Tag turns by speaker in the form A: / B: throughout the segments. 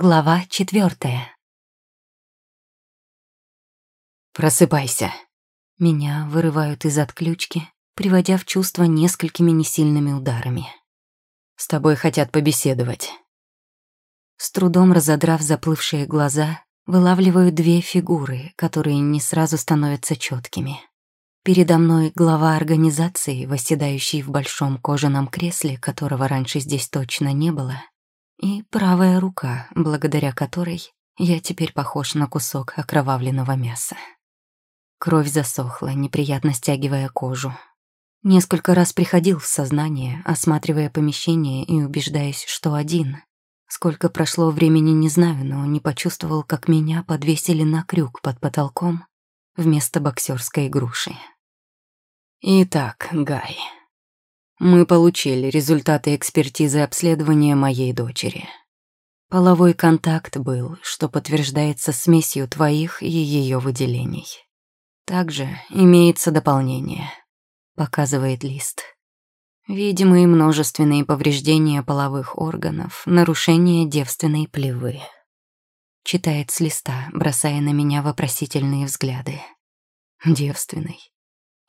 A: Глава четвертая.
B: «Просыпайся!»
A: Меня вырывают из отключки, приводя в чувство несколькими несильными ударами.
B: «С тобой хотят побеседовать».
A: С трудом разодрав заплывшие глаза, вылавливаю две фигуры, которые не сразу становятся четкими. Передо мной глава организации, восседающий в большом кожаном кресле, которого раньше здесь точно не было, и правая рука, благодаря которой я теперь похож на кусок окровавленного мяса. Кровь засохла, неприятно стягивая кожу. Несколько раз приходил в сознание, осматривая помещение и убеждаясь, что один. Сколько прошло времени, не знаю, но не почувствовал, как меня подвесили на крюк под потолком вместо боксерской груши.
B: Итак, Гай, мы получили результаты экспертизы обследования моей дочери. Половой контакт был, что подтверждается смесью твоих и ее выделений. Также имеется дополнение, показывает лист. Видимые множественные повреждения половых органов, нарушение девственной плевы. Читает с листа, бросая на меня вопросительные взгляды. Девственный.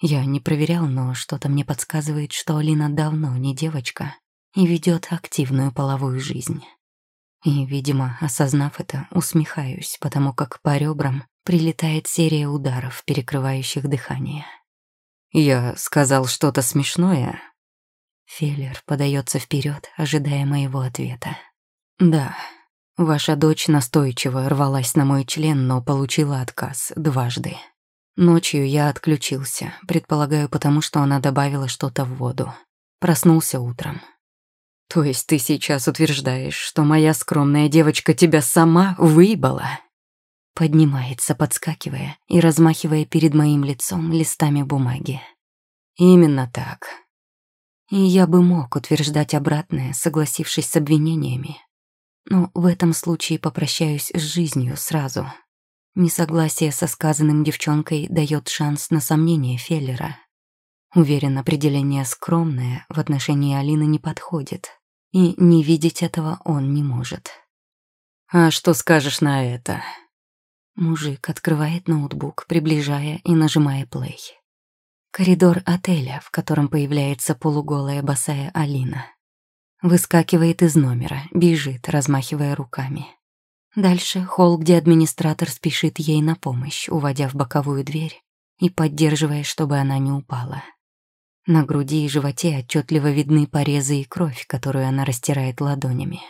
B: Я не проверял, но что-то мне подсказывает, что Алина давно не девочка и ведет активную половую жизнь. И, видимо, осознав это, усмехаюсь, потому как по ребрам прилетает серия ударов, перекрывающих дыхание. «Я сказал что-то смешное?» Феллер подается вперед, ожидая моего ответа. «Да, ваша дочь настойчиво рвалась на мой член, но получила отказ дважды. Ночью я отключился, предполагаю, потому что она добавила что-то в воду. Проснулся утром. То есть ты сейчас утверждаешь, что моя скромная девочка тебя сама выебала? Поднимается, подскакивая и размахивая перед моим лицом листами бумаги. Именно так. И я бы мог утверждать обратное, согласившись с обвинениями. Но в этом случае попрощаюсь с жизнью сразу. Несогласие со сказанным девчонкой дает шанс на сомнение Феллера. Уверен, определение «скромное» в отношении Алины не подходит, и не видеть этого он не может. «А что скажешь на это?» Мужик открывает ноутбук, приближая и нажимая плей. Коридор отеля, в котором появляется полуголая босая Алина. Выскакивает из номера, бежит, размахивая руками. Дальше холл, где администратор спешит ей на помощь, уводя в боковую дверь и поддерживая, чтобы она не упала. На груди и животе отчетливо видны порезы и кровь, которую она растирает ладонями.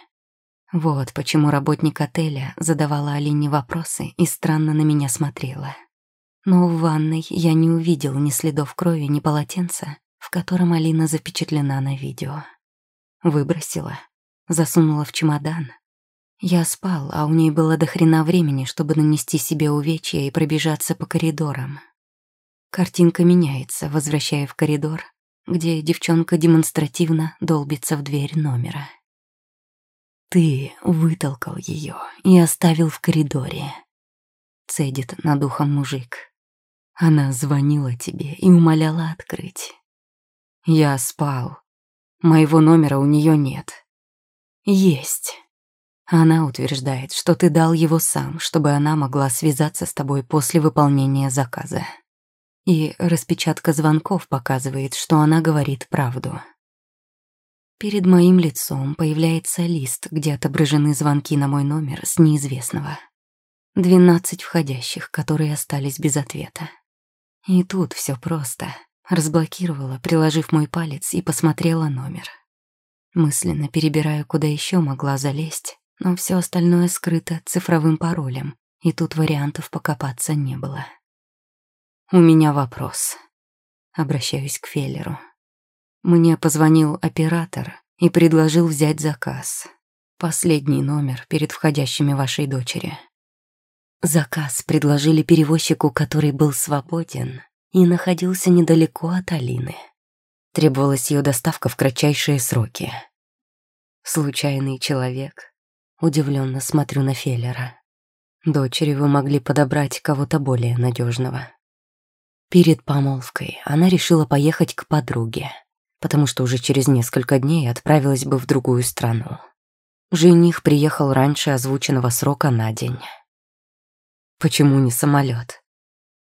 B: Вот почему работник отеля задавала Алине вопросы и странно на меня смотрела. Но в ванной я не увидел ни следов крови, ни полотенца, в котором Алина запечатлена на видео. Выбросила, засунула в чемодан, я спал, а у ней было до хрена времени, чтобы нанести себе увечья и пробежаться по коридорам. Картинка меняется, возвращая в коридор, где девчонка демонстративно долбится в дверь номера. «Ты вытолкал ее и оставил в коридоре», — цедит над ухом мужик. Она звонила тебе и умоляла открыть. Я спал. Моего номера у нее нет. Есть. Она утверждает, что ты дал его сам, чтобы она могла связаться с тобой после выполнения заказа. И распечатка звонков показывает, что она говорит правду. Перед моим лицом появляется лист, где отображены звонки на мой номер с неизвестного. Двенадцать входящих, которые остались без ответа. И тут все просто. Разблокировала, приложив мой палец, и посмотрела номер. Мысленно перебираю, куда еще могла залезть, но все остальное скрыто цифровым паролем, и тут вариантов покопаться не было. «У меня вопрос». Обращаюсь к Феллеру. Мне позвонил оператор и предложил взять заказ. Последний номер перед входящими вашей дочери. Заказ предложили перевозчику, который был свободен и находился недалеко от Алины. Требовалась ее доставка в кратчайшие сроки. Случайный человек Удивленно смотрю на Феллера. Дочери вы могли подобрать кого-то более надежного. Перед помолвкой она решила поехать к подруге, потому что уже через несколько дней отправилась бы в другую страну. Жених приехал раньше озвученного срока на день. Почему не самолет?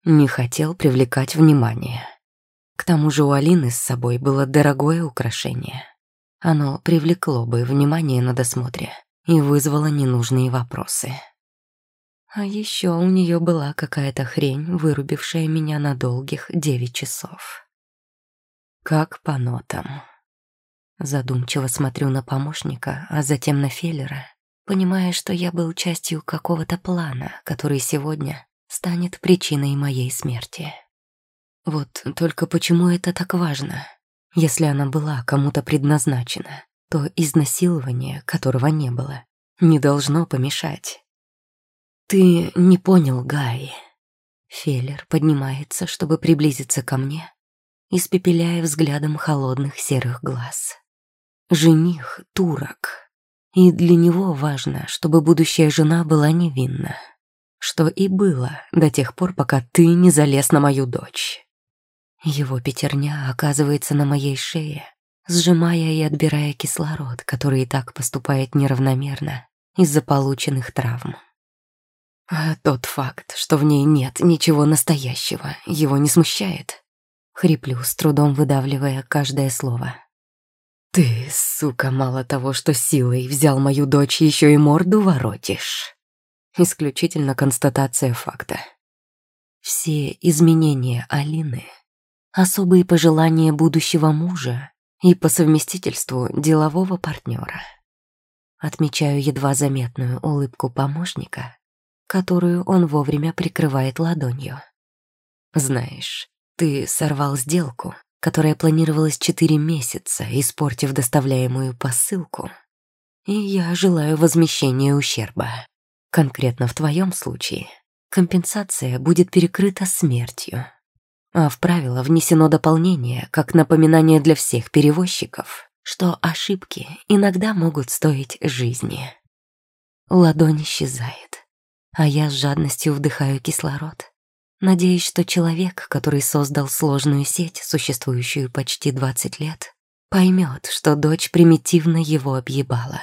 B: Не хотел привлекать внимание. К тому же у Алины с собой было дорогое украшение. Оно привлекло бы внимание на досмотре и вызвало ненужные вопросы. А еще у нее была какая-то хрень, вырубившая меня на долгих девять часов. Как по нотам. Задумчиво смотрю на помощника, а затем на Феллера, понимая, что я был частью какого-то плана, который сегодня станет причиной моей смерти. Вот только почему это так важно? Если она была кому-то предназначена, то изнасилование, которого не было, не должно помешать. «Ты не понял, Гай». Феллер поднимается, чтобы приблизиться ко мне, испепеляя взглядом холодных серых глаз. Жених — турок, и для него важно, чтобы будущая жена была невинна, что и было до тех пор, пока ты не залез на мою дочь. Его пятерня оказывается на моей шее, сжимая и отбирая кислород, который и так поступает неравномерно из-за полученных травм. А тот факт, что в ней нет ничего настоящего, его не смущает. Хриплю, с трудом выдавливая каждое слово. «Ты, сука, мало того, что силой взял мою дочь, еще и морду воротишь». Исключительно констатация факта. Все изменения Алины, особые пожелания будущего мужа и по совместительству делового партнера. Отмечаю едва заметную улыбку помощника, которую он вовремя прикрывает ладонью. «Знаешь, ты сорвал сделку, которая планировалась четыре месяца, испортив доставляемую посылку. И я желаю возмещения ущерба. Конкретно в твоем случае компенсация будет перекрыта смертью. А в правило внесено дополнение, как напоминание для всех перевозчиков, что ошибки иногда могут стоить жизни. Ладонь исчезает, а я с жадностью вдыхаю кислород. Надеюсь, что человек, который создал сложную сеть, существующую почти 20 лет, поймет, что дочь примитивно его объебала.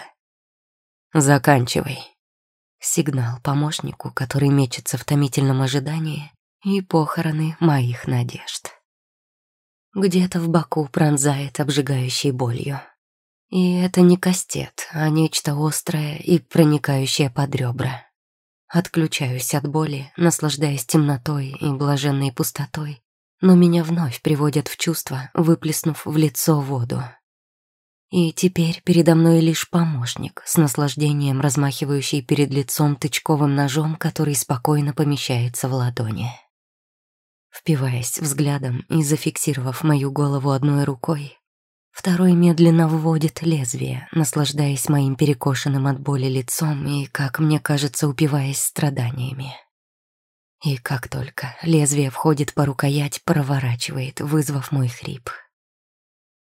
B: «Заканчивай». Сигнал помощнику, который мечется в томительном ожидании, и похороны моих надежд. Где-то в боку пронзает обжигающей болью. И это не кастет, а нечто острое и проникающее под ребра. Отключаюсь от боли, наслаждаясь темнотой и блаженной пустотой, но меня вновь приводят в чувство, выплеснув в лицо воду. И теперь передо мной лишь помощник, с наслаждением размахивающий перед лицом тычковым ножом, который спокойно помещается в ладони. Впиваясь взглядом и зафиксировав мою голову одной рукой, Второй медленно вводит лезвие, наслаждаясь моим перекошенным от боли лицом и, как мне кажется, упиваясь страданиями. И как только лезвие входит по рукоять, проворачивает, вызвав мой хрип.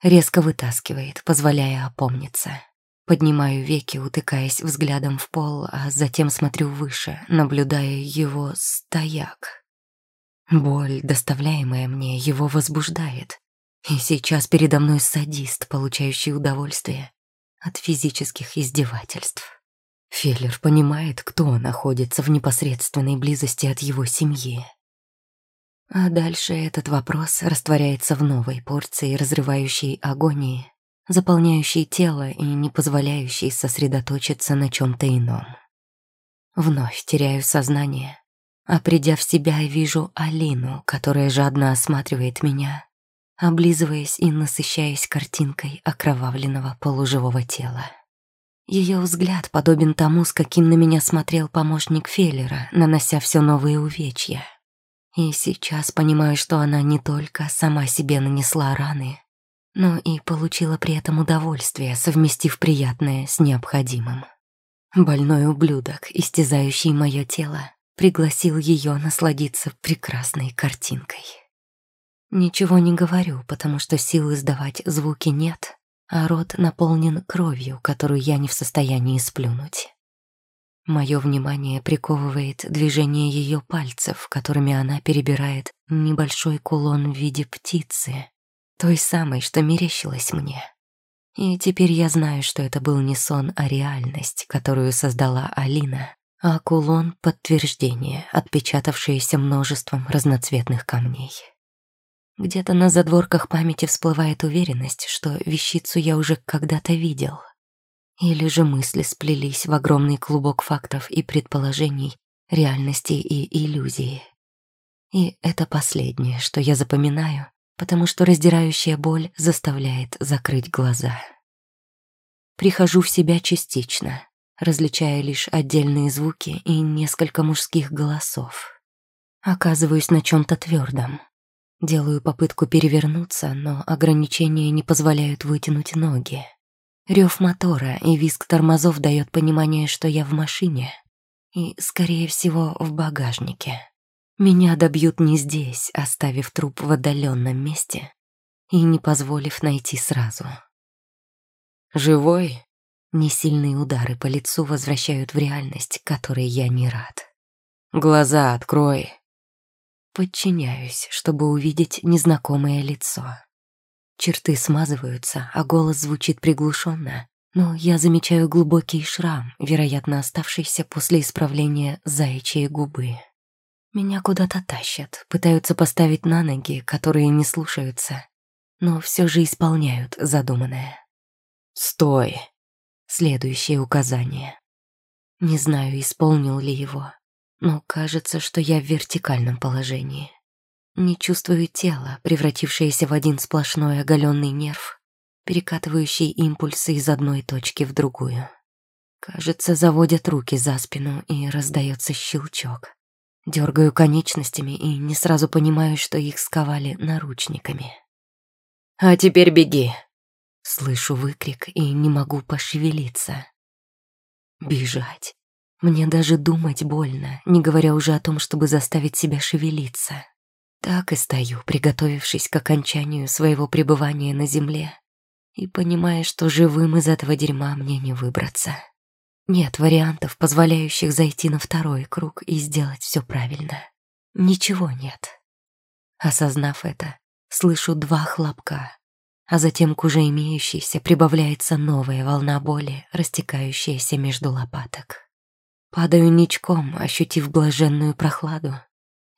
B: Резко вытаскивает, позволяя опомниться. Поднимаю веки, утыкаясь взглядом в пол, а затем смотрю выше, наблюдая его стояк. Боль, доставляемая мне, его возбуждает, и сейчас передо мной садист, получающий удовольствие от физических издевательств. Феллер понимает, кто находится в непосредственной близости от его семьи. А дальше этот вопрос растворяется в новой порции разрывающей агонии, заполняющей тело и не позволяющей сосредоточиться на чем-то ином. Вновь теряю сознание, а придя в себя, вижу Алину, которая жадно осматривает меня облизываясь и насыщаясь картинкой окровавленного полуживого тела. Ее взгляд подобен тому, с каким на меня смотрел помощник Феллера, нанося все новые увечья. И сейчас понимаю, что она не только сама себе нанесла раны, но и получила при этом удовольствие, совместив приятное с необходимым. Больной ублюдок, истязающий мое тело, пригласил ее насладиться прекрасной картинкой. Ничего не говорю, потому что сил издавать звуки нет, а рот наполнен кровью, которую я не в состоянии сплюнуть. Мое внимание приковывает движение ее пальцев, которыми она перебирает небольшой кулон в виде птицы, той самой, что мерещилась мне.
A: И теперь я знаю, что это был не сон, а реальность, которую создала Алина, а кулон — подтверждение, отпечатавшееся множеством разноцветных камней. Где-то на задворках памяти всплывает уверенность, что вещицу я уже когда-то видел. Или же мысли сплелись в огромный клубок фактов и предположений, реальности и иллюзии. И это последнее, что я запоминаю, потому что раздирающая боль заставляет закрыть глаза. Прихожу в себя частично, различая лишь отдельные звуки и несколько мужских голосов. Оказываюсь на чем-то твердом. Делаю попытку перевернуться, но ограничения не позволяют вытянуть ноги. Рев мотора и визг тормозов дает понимание, что я в машине и, скорее всего, в багажнике. Меня добьют не здесь, оставив труп в отдаленном месте и не позволив найти сразу.
B: «Живой?»
A: Несильные удары по лицу возвращают в реальность, которой я не рад.
B: «Глаза открой!»
A: Подчиняюсь, чтобы увидеть незнакомое лицо. Черты смазываются, а голос звучит приглушенно, но я замечаю глубокий шрам, вероятно, оставшийся после исправления заячьей губы. Меня куда-то тащат, пытаются поставить на ноги, которые не слушаются, но все же исполняют задуманное.
B: «Стой!»
A: Следующее указание. Не знаю, исполнил ли его, но кажется, что я в вертикальном положении. Не чувствую тела, превратившееся в один сплошной оголенный нерв, перекатывающий импульсы из одной точки в другую. Кажется, заводят руки за спину и раздается щелчок. Дергаю конечностями и не сразу понимаю, что их сковали наручниками.
B: «А теперь беги!»
A: Слышу выкрик и не могу пошевелиться. Бежать. Мне даже думать больно, не говоря уже о том, чтобы заставить себя шевелиться. Так и стою, приготовившись к окончанию своего пребывания на земле и понимая, что живым из этого дерьма мне не выбраться. Нет вариантов, позволяющих зайти на второй круг и сделать все правильно. Ничего нет. Осознав это, слышу два хлопка, а затем к уже имеющейся прибавляется новая волна боли, растекающаяся между лопаток. Падаю ничком, ощутив блаженную прохладу,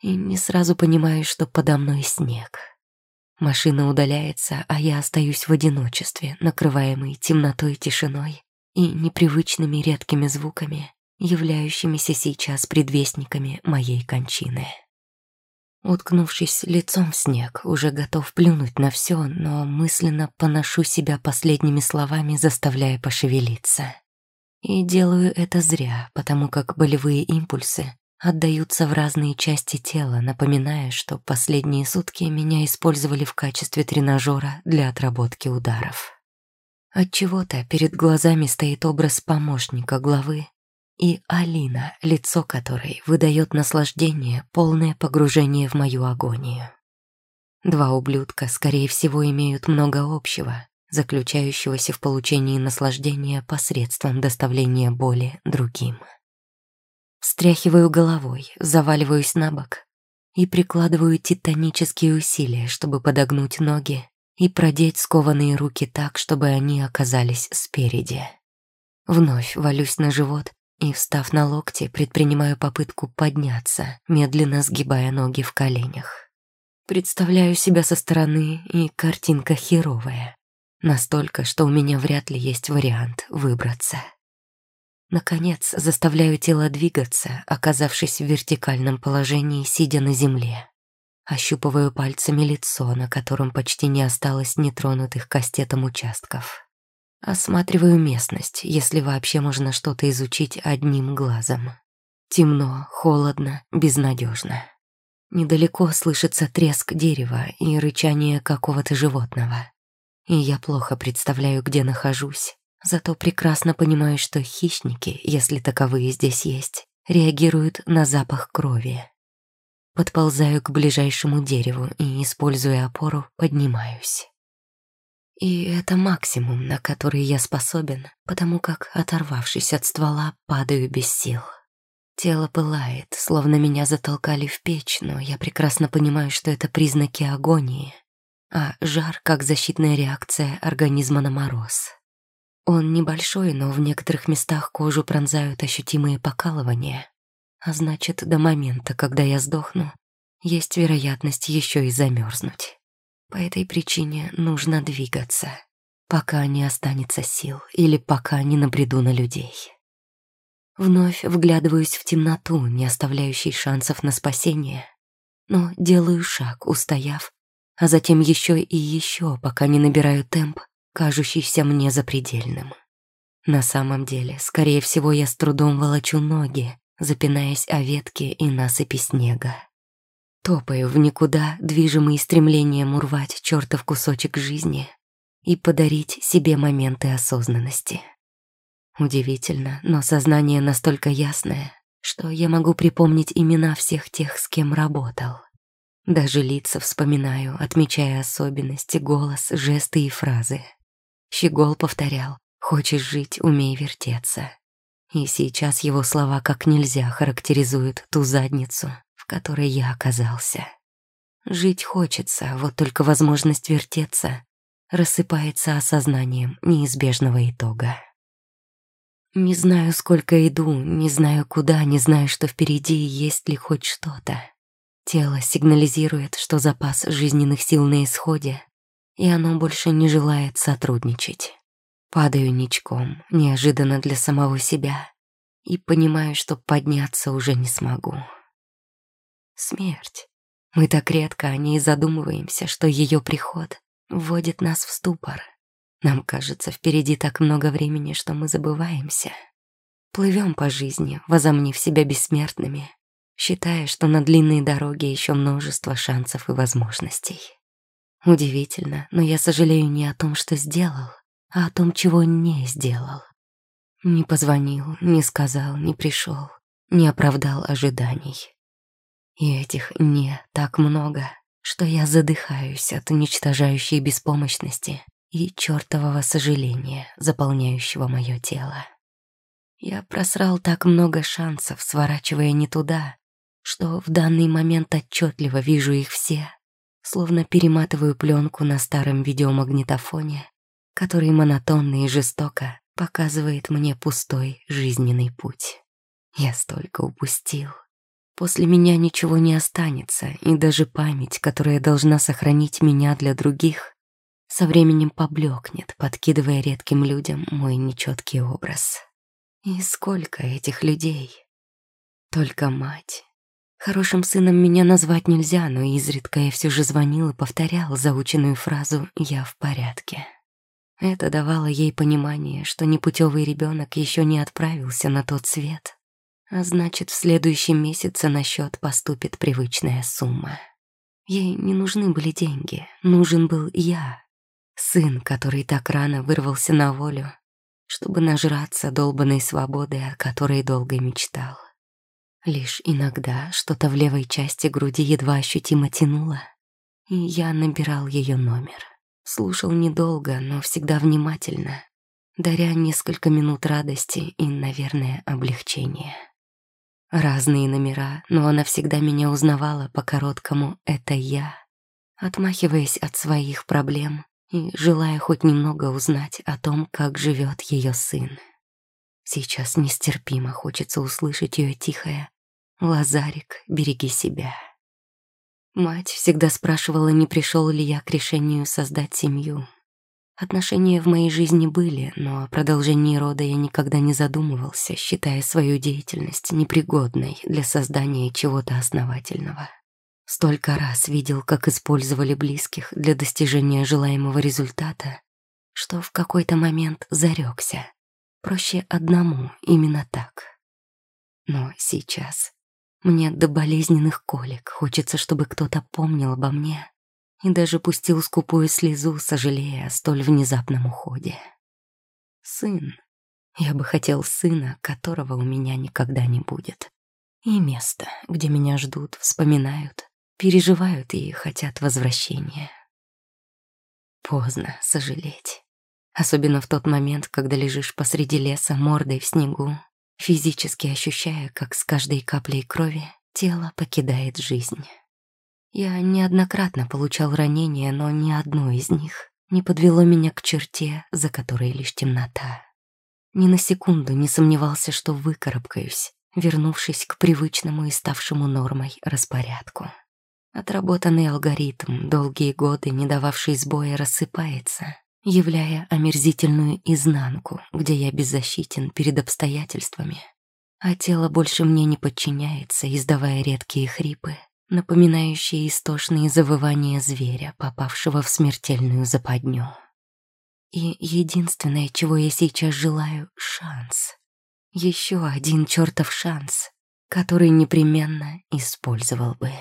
A: и не сразу понимаю, что подо мной снег. Машина удаляется, а я остаюсь в одиночестве, накрываемый темнотой и тишиной, и непривычными редкими звуками, являющимися сейчас предвестниками моей кончины. Уткнувшись лицом в снег, уже готов плюнуть на все, но мысленно поношу себя последними словами, заставляя пошевелиться. И делаю это зря, потому как болевые импульсы отдаются в разные части тела, напоминая, что последние сутки меня использовали в качестве тренажера для отработки ударов. От чего-то перед глазами стоит образ помощника главы и Алина, лицо которой выдает наслаждение, полное погружение в мою агонию. Два ублюдка, скорее всего, имеют много общего, заключающегося в получении наслаждения посредством доставления боли другим. Встряхиваю головой, заваливаюсь на бок и прикладываю титанические усилия, чтобы подогнуть ноги и продеть скованные руки так, чтобы они оказались спереди. Вновь валюсь на живот и, встав на локти, предпринимаю попытку подняться, медленно сгибая ноги в коленях. Представляю себя со стороны, и картинка херовая. Настолько, что у меня вряд ли есть вариант выбраться. Наконец, заставляю тело двигаться, оказавшись в вертикальном положении, сидя на земле. Ощупываю пальцами лицо, на котором почти не осталось нетронутых кастетом участков. Осматриваю местность, если вообще можно что-то изучить одним глазом. Темно, холодно, безнадежно. Недалеко слышится треск дерева и рычание какого-то животного. И я плохо представляю, где нахожусь, зато прекрасно понимаю, что хищники, если таковые здесь есть, реагируют на запах крови. Подползаю к ближайшему дереву и, используя опору, поднимаюсь. И это максимум, на который я способен, потому как, оторвавшись от ствола, падаю без сил. Тело пылает, словно меня затолкали в печь, но я прекрасно понимаю, что это признаки агонии. а жар как защитная реакция организма на мороз. Он небольшой, но в некоторых местах кожу пронзают ощутимые покалывания, а значит, до момента, когда я сдохну, есть вероятность еще и замерзнуть. По этой причине нужно двигаться, пока не останется сил или пока не набреду на людей. Вновь вглядываюсь в темноту, не оставляющей шансов на спасение, но делаю шаг, устояв, а затем еще и еще, пока не набираю темп, кажущийся мне запредельным. На самом деле, скорее всего, я с трудом волочу ноги, запинаясь о ветки и насыпи снега. Топаю в никуда, движимый стремлением урвать чертов кусочек жизни и подарить себе моменты осознанности. Удивительно, но сознание настолько ясное, что я могу припомнить имена всех тех, с кем работал. Даже лица вспоминаю, отмечая особенности, голос, жесты и фразы. Щегол повторял «Хочешь жить, умей вертеться». И сейчас его слова как нельзя характеризуют ту задницу, в которой я оказался. Жить хочется, вот только возможность вертеться рассыпается осознанием неизбежного итога. Не знаю, сколько иду, не знаю куда, не знаю, что впереди, есть ли хоть что-то. Тело сигнализирует, что запас жизненных сил на исходе, и оно больше не желает сотрудничать. Падаю ничком, неожиданно для самого себя, и понимаю, что подняться уже не смогу. Смерть. Мы так редко о ней задумываемся, что ее приход вводит нас в ступор. Нам кажется, впереди так много времени, что мы забываемся. Плывем по жизни, возомнив себя бессмертными, считая, что на длинной дороге еще множество шансов и возможностей. Удивительно, но я сожалею не о том, что сделал, а о том, чего не сделал. Не позвонил, не сказал, не пришел, не оправдал ожиданий. И этих «не» так много, что я задыхаюсь от уничтожающей беспомощности и чертового сожаления, заполняющего мое тело. Я просрал так много шансов, сворачивая не туда, что в данный момент отчетливо вижу их все, словно перематываю пленку на старом видеомагнитофоне, который монотонно и жестоко показывает мне пустой жизненный путь. Я столько упустил. После меня ничего не останется, и даже память, которая должна сохранить меня для других, со временем поблекнет, подкидывая редким людям мой нечеткий образ. И сколько этих людей? Только мать. Хорошим сыном меня назвать нельзя, но изредка я все же звонил и повторял заученную фразу «я в порядке». Это давало ей понимание, что непутевый ребенок еще не отправился на тот свет, а значит, в следующем месяце на счет поступит привычная сумма. Ей не нужны были деньги, нужен был я, Сын, который так рано вырвался на волю, чтобы нажраться долбанной свободы, о которой долго мечтал. Лишь иногда что-то в левой части груди едва ощутимо тянуло, и я набирал ее номер. Слушал недолго, но всегда внимательно, даря несколько минут радости и, наверное, облегчения. Разные номера, но она всегда меня узнавала по короткому «это я», отмахиваясь от своих проблем и желая хоть немного узнать о том, как живет ее сын. Сейчас нестерпимо хочется услышать ее тихое «Лазарик, береги себя». Мать всегда спрашивала, не пришел ли я к решению создать семью. Отношения в моей жизни были, но о продолжении рода я никогда не задумывался, считая свою деятельность непригодной для создания чего-то основательного. Столько раз видел, как использовали близких для достижения желаемого результата, что в какой-то момент зарекся. Проще одному именно так. Но сейчас мне до болезненных колик хочется, чтобы кто-то помнил обо мне и даже пустил скупую слезу, сожалея о столь внезапном уходе. Сын. Я бы хотел сына, которого у меня никогда не будет. И место, где меня ждут, вспоминают переживают и хотят возвращения. Поздно сожалеть. Особенно в тот момент, когда лежишь посреди леса мордой в снегу, физически ощущая, как с каждой каплей крови тело покидает жизнь. Я неоднократно получал ранения, но ни одно из них не подвело меня к черте, за которой лишь темнота. Ни на секунду не сомневался, что выкарабкаюсь, вернувшись к привычному и ставшему нормой распорядку. Отработанный алгоритм, долгие годы не дававший сбоя, рассыпается, являя омерзительную изнанку, где я беззащитен перед обстоятельствами, а тело больше мне не подчиняется, издавая редкие хрипы, напоминающие истошные завывания зверя, попавшего в смертельную западню. И единственное, чего я сейчас желаю — шанс. Еще один чертов шанс, который непременно использовал бы.